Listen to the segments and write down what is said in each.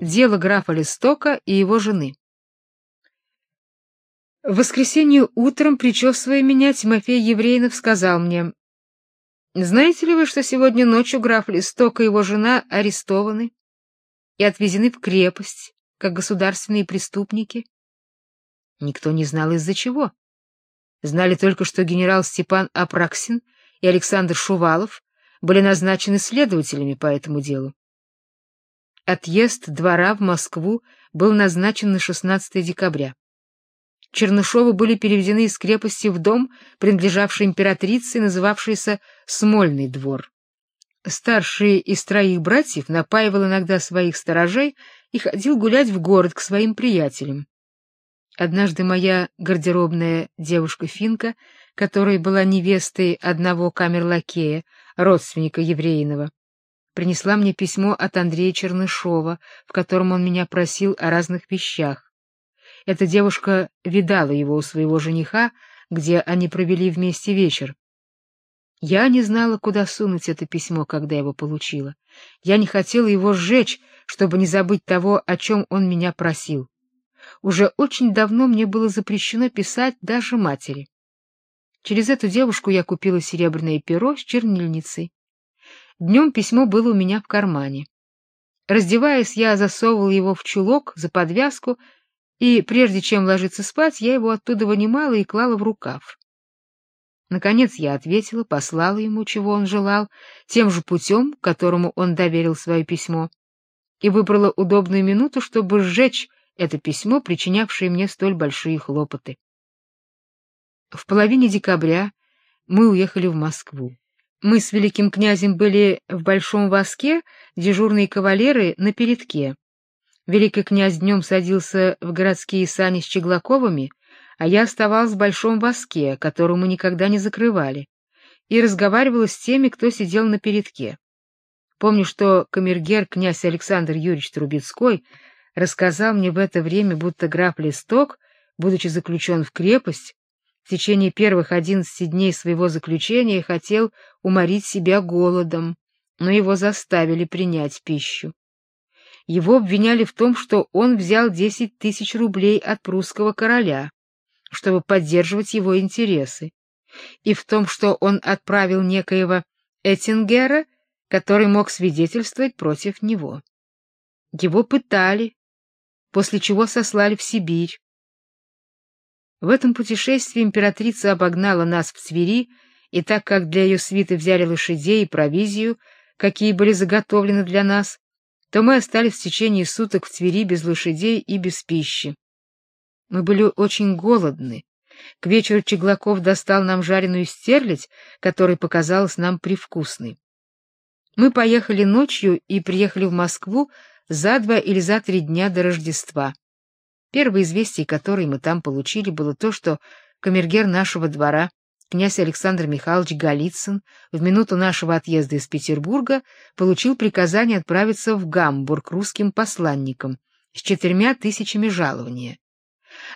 Дело графа Листока и его жены. В воскресенье утром, причесывая меня, Тимофей Еврейнов сказал мне, «Знаете ли вы, что сегодня ночью граф Листок и его жена арестованы и отвезены в крепость, как государственные преступники?» Никто не знал из-за чего. Знали только, что генерал Степан Апраксин и Александр Шувалов были назначены следователями по этому делу. Отъезд двора в Москву был назначен на 16 декабря. Чернышовы были переведены из крепости в дом, принадлежавший императрице, называвшийся Смольный двор. Старший из троих братьев напаивал иногда своих сторожей и ходил гулять в город к своим приятелям. Однажды моя гардеробная девушка-финка, которая была невестой одного камерлакея, родственника еврейного, принесла мне письмо от Андрея Чернышова, в котором он меня просил о разных вещах. Эта девушка видала его у своего жениха, где они провели вместе вечер. Я не знала, куда сунуть это письмо, когда его получила. Я не хотела его сжечь, чтобы не забыть того, о чем он меня просил. Уже очень давно мне было запрещено писать даже матери. Через эту девушку я купила серебряное перо с чернильницей. Днем письмо было у меня в кармане. Раздеваясь, я засовывал его в чулок за подвязку, и прежде чем ложиться спать, я его оттуда вынимала и клала в рукав. Наконец я ответила, послала ему, чего он желал, тем же путем, которому он доверил свое письмо, и выбрала удобную минуту, чтобы сжечь это письмо, причинявшее мне столь большие хлопоты. В половине декабря мы уехали в Москву. Мы с великим князем были в Большом Воске, дежурные кавалеры на передке. Великий князь днем садился в городские сани с Чеглаковыми, а я оставалась в Большом Воске, которую мы никогда не закрывали, и разговаривала с теми, кто сидел на передке. Помню, что камергер князь Александр Юрьевич Трубецкой рассказал мне в это время, будто граф Листок, будучи заключен в крепость, в течение первых одиннадцати дней своего заключения хотел уморить себя голодом, но его заставили принять пищу. Его обвиняли в том, что он взял десять тысяч рублей от прусского короля, чтобы поддерживать его интересы, и в том, что он отправил некоего Эттингера, который мог свидетельствовать против него. Его пытали, после чего сослали в Сибирь. В этом путешествии императрица обогнала нас в Твери, и так как для ее свиты взяли лошадей и провизию, какие были заготовлены для нас, то мы остались в течение суток в Твери без лошадей и без пищи. Мы были очень голодны. К вечеру Чеглаков достал нам жареную стерлядь, которая показалась нам привкусной. Мы поехали ночью и приехали в Москву за два или за три дня до Рождества. Первое известие, которое мы там получили, было то, что камергер нашего двора, князь Александр Михайлович Голицын, в минуту нашего отъезда из Петербурга получил приказание отправиться в Гамбург русским посланником с четырьмя тысячами жалования.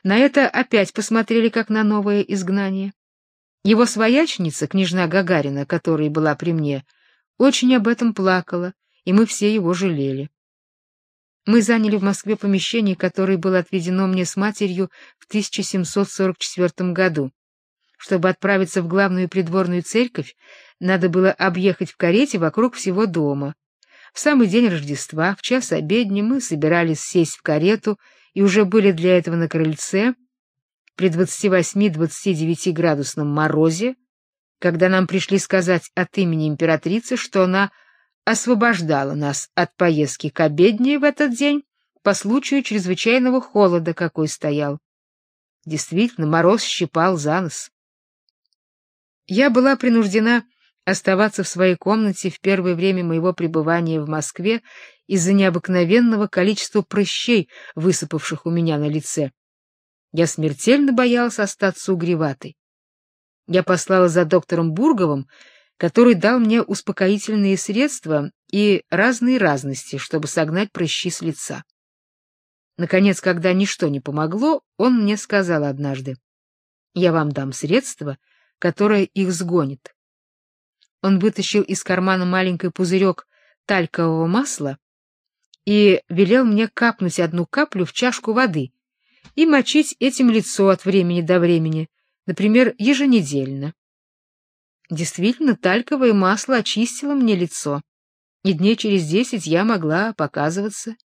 На это опять посмотрели как на новое изгнание. Его своячница, княжна Гагарина, которая была при мне, очень об этом плакала, и мы все его жалели. Мы заняли в Москве помещение, которое было отведено мне с матерью в 1744 году. Чтобы отправиться в главную придворную церковь, надо было объехать в карете вокруг всего дома. В самый день Рождества, в час обедни, мы собирались сесть в карету и уже были для этого на крыльце при 28-29 градусном морозе, когда нам пришли сказать от имени императрицы, что она освобождала нас от поездки к обедне в этот день по случаю чрезвычайного холода, какой стоял. Действительно, мороз щипал за нос. Я была принуждена оставаться в своей комнате в первое время моего пребывания в Москве из-за необыкновенного количества прыщей, высыпавших у меня на лице. Я смертельно боялась остаться угреватой. Я послала за доктором Бурговым, который дал мне успокоительные средства и разные разности, чтобы согнать прыщи с лица. Наконец, когда ничто не помогло, он мне сказал однажды: "Я вам дам средство, которое их сгонит". Он вытащил из кармана маленький пузырек талькового масла и велел мне капнуть одну каплю в чашку воды и мочить этим лицо от времени до времени, например, еженедельно. Действительно, тальковое масло очистило мне лицо, и дней через десять я могла показываться.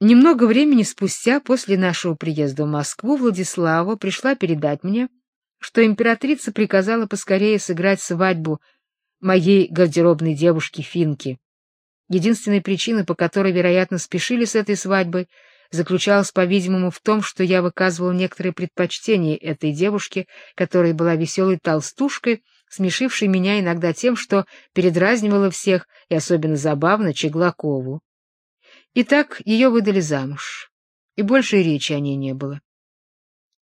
Немного времени спустя после нашего приезда в Москву Владислава пришла передать мне, что императрица приказала поскорее сыграть свадьбу моей гардеробной девушки Финки. Единственная причина, по которой, вероятно, спешили с этой свадьбой, заключалась, по-видимому, в том, что я выказывал некоторое предпочтение этой девушке, которая была веселой толстушкой, смешившей меня иногда тем, что передразнивала всех, и особенно забавно Чеглакову. Итак, ее выдали замуж, и больше речи о ней не было.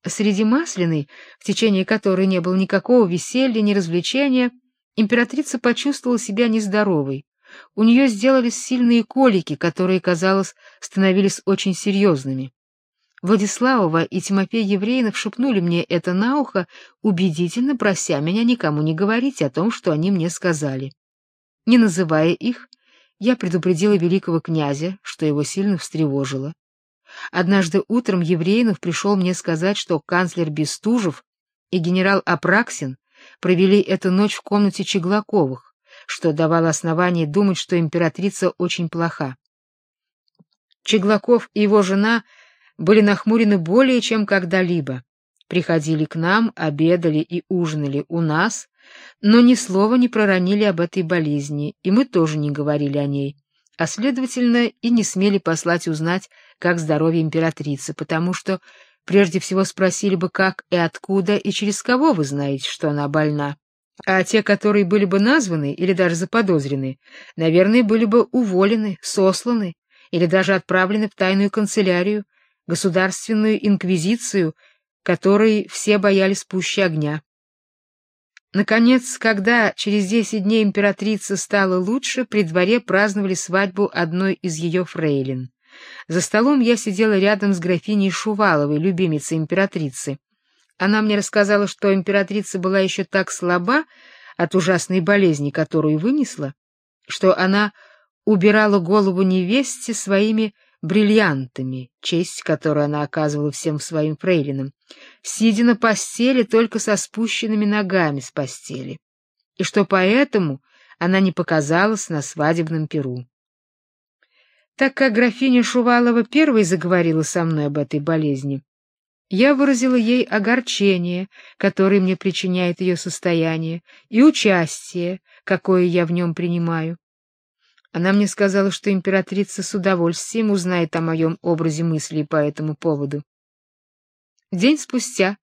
Среди Масляной, в течение которой не было никакого веселья, ни развлечения, императрица почувствовала себя нездоровой. У нее сделались сильные колики, которые, казалось, становились очень серьезными. Владиславова и Тимофей Евреинов шепнули мне это на ухо, убедительно прося меня никому не говорить о том, что они мне сказали. Не называя их, я предупредила великого князя, что его сильно встревожило. Однажды утром Евреинов пришел мне сказать, что канцлер Бестужев и генерал Апраксин провели эту ночь в комнате Чеглаковых, что давало основание думать, что императрица очень плоха. Чеглаков и его жена были нахмурены более чем когда-либо. Приходили к нам, обедали и ужинали у нас, но ни слова не проронили об этой болезни, и мы тоже не говорили о ней, а следовательно и не смели послать узнать, как здоровье императрицы, потому что прежде всего спросили бы, как и откуда и через кого вы знаете, что она больна. А те, которые были бы названы или даже заподозрены, наверное, были бы уволены, сосланы или даже отправлены в тайную канцелярию, государственную инквизицию, которой все боялись пуще огня. Наконец, когда через десять дней императрица стала лучше, при дворе праздновали свадьбу одной из ее фрейлин. За столом я сидела рядом с графиней Шуваловой, любимицей императрицы. Она мне рассказала, что императрица была еще так слаба от ужасной болезни, которую вынесла, что она убирала голову невесте своими бриллиантами, честь которую она оказывала всем своим фрейлинам, сидя на постели только со спущенными ногами с постели, и что поэтому она не показалась на свадебном перу. Так как графиня Шувалова первой заговорила со мной об этой болезни, я выразила ей огорчение, которое мне причиняет ее состояние, и участие, какое я в нем принимаю. Она мне сказала, что императрица с удовольствием узнает о моем образе мыслей по этому поводу. День спустя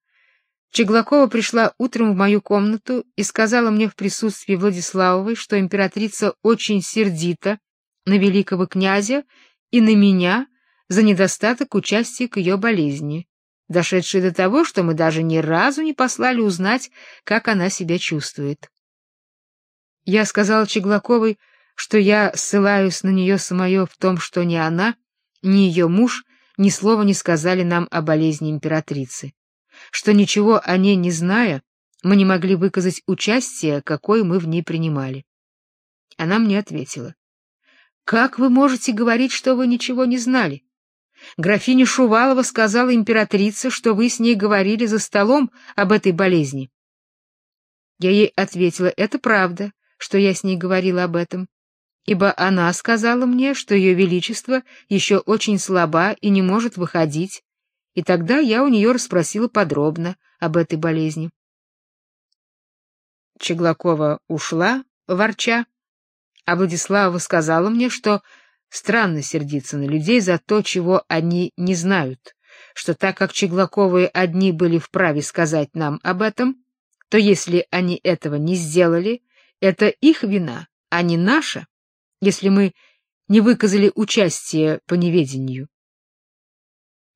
Чеглакова пришла утром в мою комнату и сказала мне в присутствии Владиславовой, что императрица очень сердита на великого князя и на меня за недостаток участия к ее болезни, дошедшей до того, что мы даже ни разу не послали узнать, как она себя чувствует. Я сказала Чеглаковой, что я ссылаюсь на нее самое в том, что ни она, ни ее муж ни слова не сказали нам о болезни императрицы, что ничего о ней не зная, мы не могли выказать участие, какое мы в ней принимали. Она мне ответила: "Как вы можете говорить, что вы ничего не знали? Графиня Шувалова сказала императрице, что вы с ней говорили за столом об этой болезни". Я ей ответила: "Это правда, что я с ней говорила об этом ибо она сказала мне, что ее величество еще очень слаба и не может выходить, и тогда я у нее расспросила подробно об этой болезни. Чеглакова ушла, ворча, а Владислава сказала мне, что странно сердиться на людей за то, чего они не знают, что так как Чеглаковы одни были вправе сказать нам об этом, то если они этого не сделали, это их вина, а не наша если мы не выказали участие по неведению.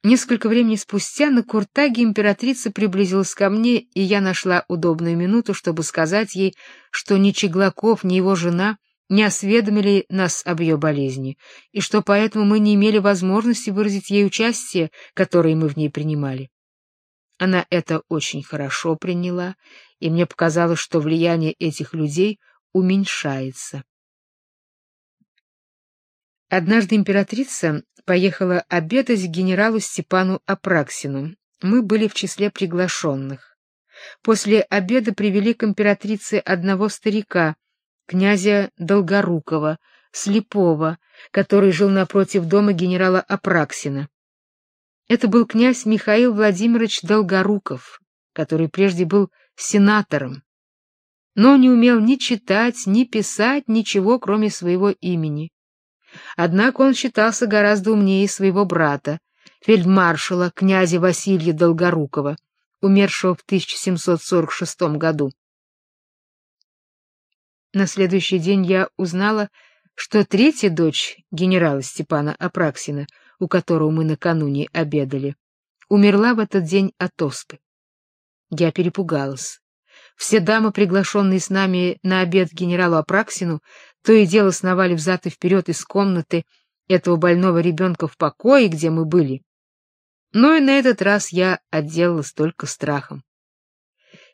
Несколько времени спустя на Куртаге императрица приблизилась ко мне, и я нашла удобную минуту, чтобы сказать ей, что ни Чеглаков, ни его жена не осведомили нас об ее болезни, и что поэтому мы не имели возможности выразить ей участие, которое мы в ней принимали. Она это очень хорошо приняла, и мне показалось, что влияние этих людей уменьшается. Однажды императрица поехала обедать к генералу Степану Апраксину. Мы были в числе приглашенных. После обеда привели к императрице одного старика, князя Долгорукова, слепого, который жил напротив дома генерала Апраксина. Это был князь Михаил Владимирович Долгоруков, который прежде был сенатором, но не умел ни читать, ни писать ничего, кроме своего имени. Однако он считался гораздо умнее своего брата, фельдмаршала князя Василия Долгорукова, умершего в 1746 году. На следующий день я узнала, что третья дочь генерала Степана Апраксина, у которого мы накануне обедали, умерла в этот день от оспы. Я перепугалась. Все дамы, приглашенные с нами на обед генералу Апраксину, то и дело сновали взад и вперед из комнаты этого больного ребенка в покое, где мы были. Но и на этот раз я отделалась только страхом.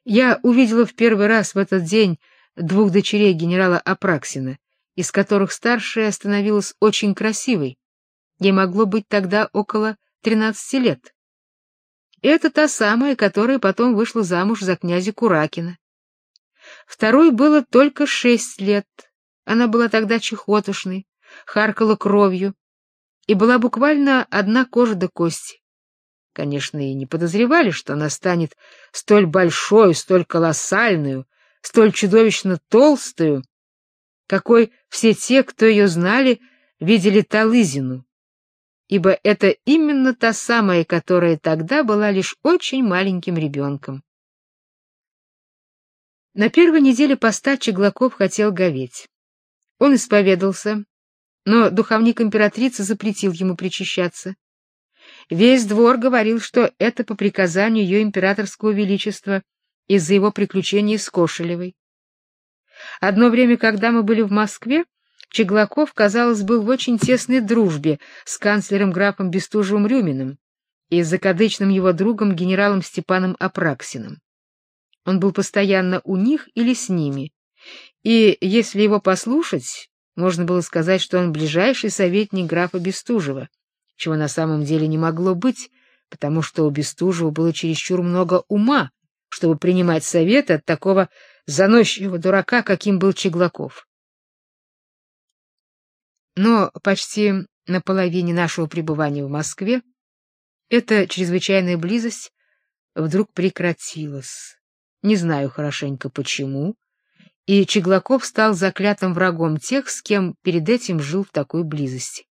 Я увидела в первый раз в этот день двух дочерей генерала Апраксина, из которых старшая становилась очень красивой. Ей могло быть тогда около тринадцати лет. Это та самая, которая потом вышла замуж за князя Куракина. Второй было только шесть лет. Она была тогда чехотошной, харкала кровью и была буквально одна кожа до кости. Конечно, и не подозревали, что она станет столь большой, столь колоссальную, столь чудовищно толстую, какой все те, кто ее знали, видели Талызину, ибо это именно та самая, которая тогда была лишь очень маленьким ребенком. На первой неделе поста Чеглаков хотел говеть. Он исповедался, но духовник императрицы запретил ему причащаться. Весь двор говорил, что это по приказанию ее императорского величества из-за его приключений с Кошелевой. Одно время, когда мы были в Москве, Чеглаков, казалось, был в очень тесной дружбе с канцлером графом Бестужевым-Рюминым и с закадычным его другом генералом Степаном Апраксиным. Он был постоянно у них или с ними, и, если его послушать, можно было сказать, что он ближайший советник графа Бестужева, чего на самом деле не могло быть, потому что у Бестужева было чересчур много ума, чтобы принимать советы от такого заносчивого дурака, каким был Чеглаков. Но почти на половине нашего пребывания в Москве эта чрезвычайная близость вдруг прекратилась. Не знаю хорошенько почему, и Чеглаков стал заклятым врагом тех, с кем перед этим жил в такой близости.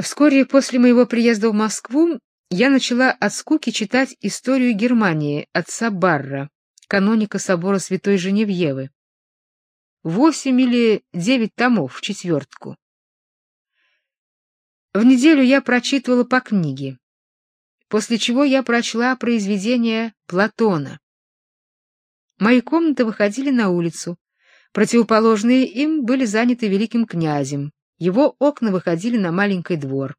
Вскоре после моего приезда в Москву я начала от скуки читать историю Германии отца Барра, каноника собора Святой Женевьевы, восемь или девять томов в четвертку. В неделю я прочитывала по книге, после чего я прочла произведения Платона. Мои комнаты выходили на улицу, противоположные им были заняты великим князем, его окна выходили на маленький двор.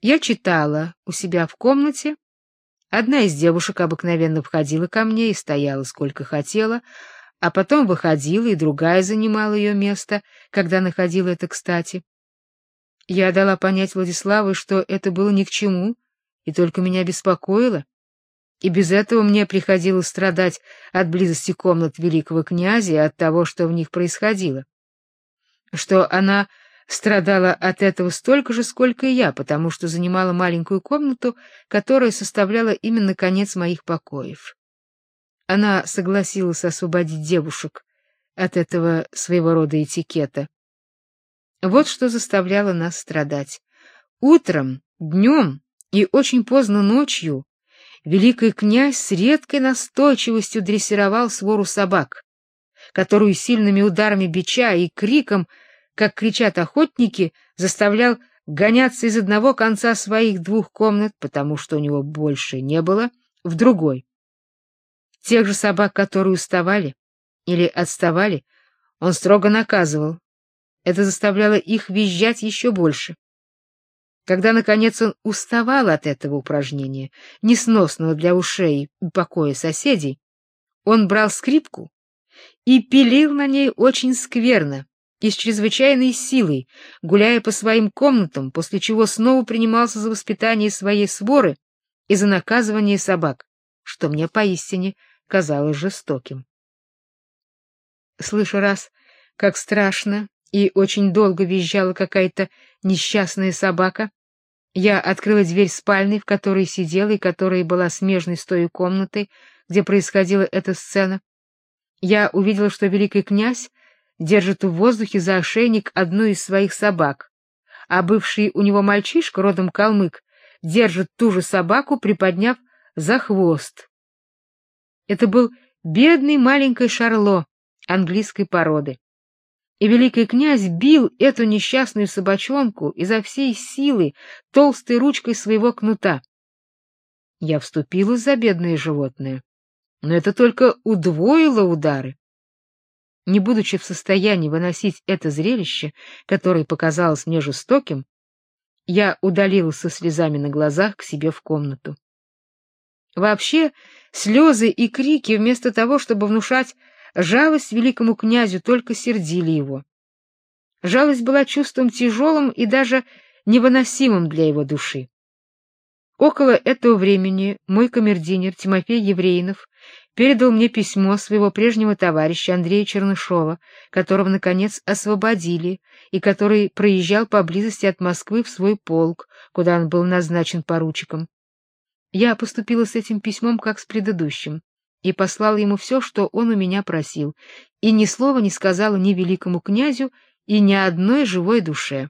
Я читала у себя в комнате, одна из девушек обыкновенно входила ко мне и стояла сколько хотела, а потом выходила, и другая занимала ее место, когда находила это кстати. Я дала понять Владиславу, что это было ни к чему, и только меня беспокоило, и без этого мне приходилось страдать от близости комнат великого князя и от того, что в них происходило. Что она страдала от этого столько же, сколько и я, потому что занимала маленькую комнату, которая составляла именно конец моих покоев. Она согласилась освободить девушек от этого своего рода этикета. Вот что заставляло нас страдать. Утром, днем и очень поздно ночью великий князь с редкой настойчивостью дрессировал свору собак, которую сильными ударами бича и криком, как кричат охотники, заставлял гоняться из одного конца своих двух комнат, потому что у него больше не было, в другой. Тех же собак, которые уставали или отставали, он строго наказывал. Это заставляло их визжать еще больше. Когда, наконец, он уставал от этого упражнения, несносного для ушей и покоя соседей, он брал скрипку и пилил на ней очень скверно, и с чрезвычайной силой, гуляя по своим комнатам, после чего снова принимался за воспитание своей своры и за наказывание собак, что мне поистине казалось жестоким. Слыша раз, как страшно и очень долго визжала какая-то несчастная собака, я открыла дверь спальни, в которой сидела и которая была смежной с той комнатой, где происходила эта сцена. Я увидела, что великий князь держит в воздухе за ошейник одну из своих собак, а бывший у него мальчишка, родом калмык, держит ту же собаку, приподняв за хвост. Это был бедный маленький Шарло английской породы. И великий князь бил эту несчастную собачонку изо всей силы толстой ручкой своего кнута. Я вступила за бедное животное, но это только удвоило удары. Не будучи в состоянии выносить это зрелище, которое показалось мне жестоким, я удалилась со слезами на глазах к себе в комнату. Вообще, слезы и крики, вместо того, чтобы внушать жалость великому князю, только сердили его. Жалость была чувством тяжелым и даже невыносимым для его души. Около этого времени мой камердинер Тимофей Еврейнов передал мне письмо своего прежнего товарища Андрея Чернышова, которого наконец освободили и который проезжал поблизости от Москвы в свой полк, куда он был назначен поручиком. Я поступила с этим письмом как с предыдущим и послала ему все, что он у меня просил, и ни слова не сказала ни великому князю и ни одной живой душе.